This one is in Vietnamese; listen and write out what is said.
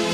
Música